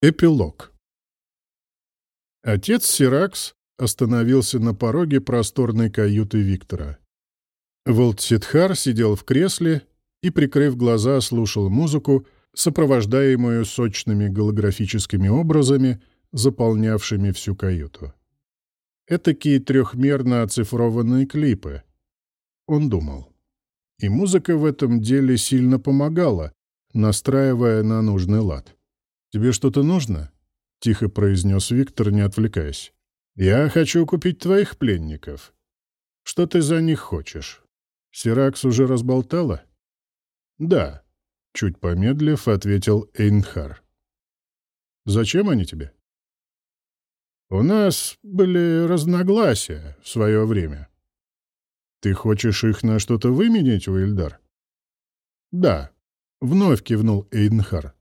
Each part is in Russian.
Эпилог. Отец Сиракс остановился на пороге просторной каюты Виктора. Волтситхар сидел в кресле и, прикрыв глаза, слушал музыку, сопровождаемую сочными голографическими образами, заполнявшими всю каюту. Этакие трехмерно оцифрованные клипы. Он думал. И музыка в этом деле сильно помогала, настраивая на нужный лад. «Тебе что-то нужно?» — тихо произнес Виктор, не отвлекаясь. «Я хочу купить твоих пленников. Что ты за них хочешь? Сиракс уже разболтала?» «Да», — чуть помедлив, ответил Эйнхар. «Зачем они тебе?» «У нас были разногласия в свое время». «Ты хочешь их на что-то выменять, Уильдар?» «Да», — вновь кивнул Эйнхар.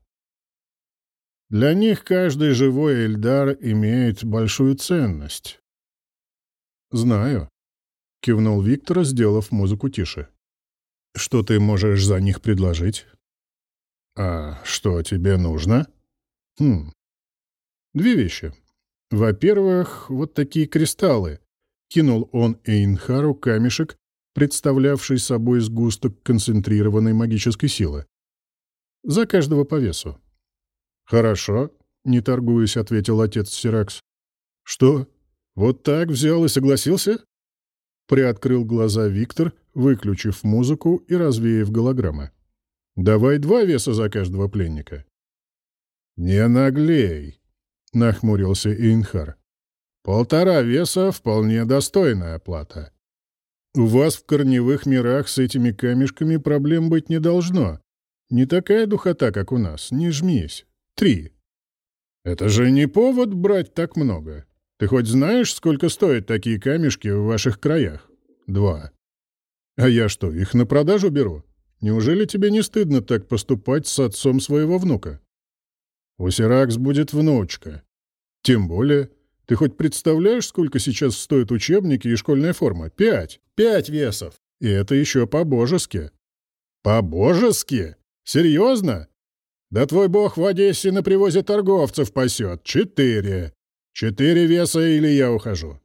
Для них каждый живой Эльдар имеет большую ценность. «Знаю», — кивнул Виктор, сделав музыку тише. «Что ты можешь за них предложить?» «А что тебе нужно?» «Хм. Две вещи. Во-первых, вот такие кристаллы». Кинул он Эйнхару камешек, представлявший собой сгусток концентрированной магической силы. «За каждого по весу. «Хорошо», — не торгуясь, ответил отец Сиракс. «Что? Вот так взял и согласился?» Приоткрыл глаза Виктор, выключив музыку и развеяв голограммы. «Давай два веса за каждого пленника». «Не наглей», — нахмурился Инхар. «Полтора веса — вполне достойная оплата. У вас в корневых мирах с этими камешками проблем быть не должно. Не такая духота, как у нас, не жмись. Три. Это же не повод брать так много. Ты хоть знаешь, сколько стоят такие камешки в ваших краях? Два. А я что, их на продажу беру? Неужели тебе не стыдно так поступать с отцом своего внука? У Сиракс будет внучка. Тем более, ты хоть представляешь, сколько сейчас стоят учебники и школьная форма? Пять. Пять весов. И это еще по-божески. По-божески? Серьезно? Да твой бог в Одессе на привозе торговцев пасет. Четыре. Четыре веса или я ухожу.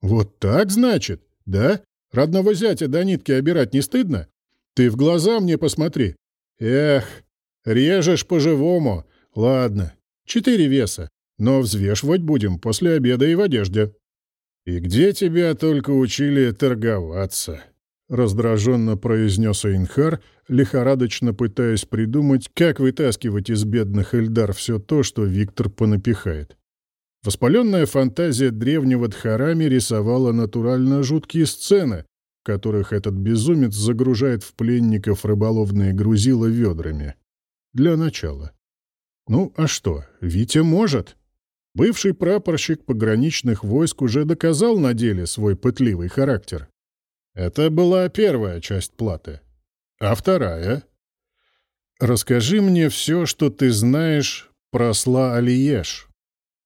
Вот так, значит? Да? Родного зятя до нитки обирать не стыдно? Ты в глаза мне посмотри. Эх, режешь по-живому. Ладно, четыре веса. Но взвешивать будем после обеда и в одежде. И где тебя только учили торговаться? — раздраженно произнес Эйнхар, лихорадочно пытаясь придумать, как вытаскивать из бедных Эльдар все то, что Виктор понапихает. Воспаленная фантазия древнего Дхарами рисовала натурально жуткие сцены, в которых этот безумец загружает в пленников рыболовные грузила ведрами. Для начала. Ну, а что, Витя может? Бывший прапорщик пограничных войск уже доказал на деле свой пытливый характер. Это была первая часть платы. А вторая? Расскажи мне все, что ты знаешь про Сла Алиеш.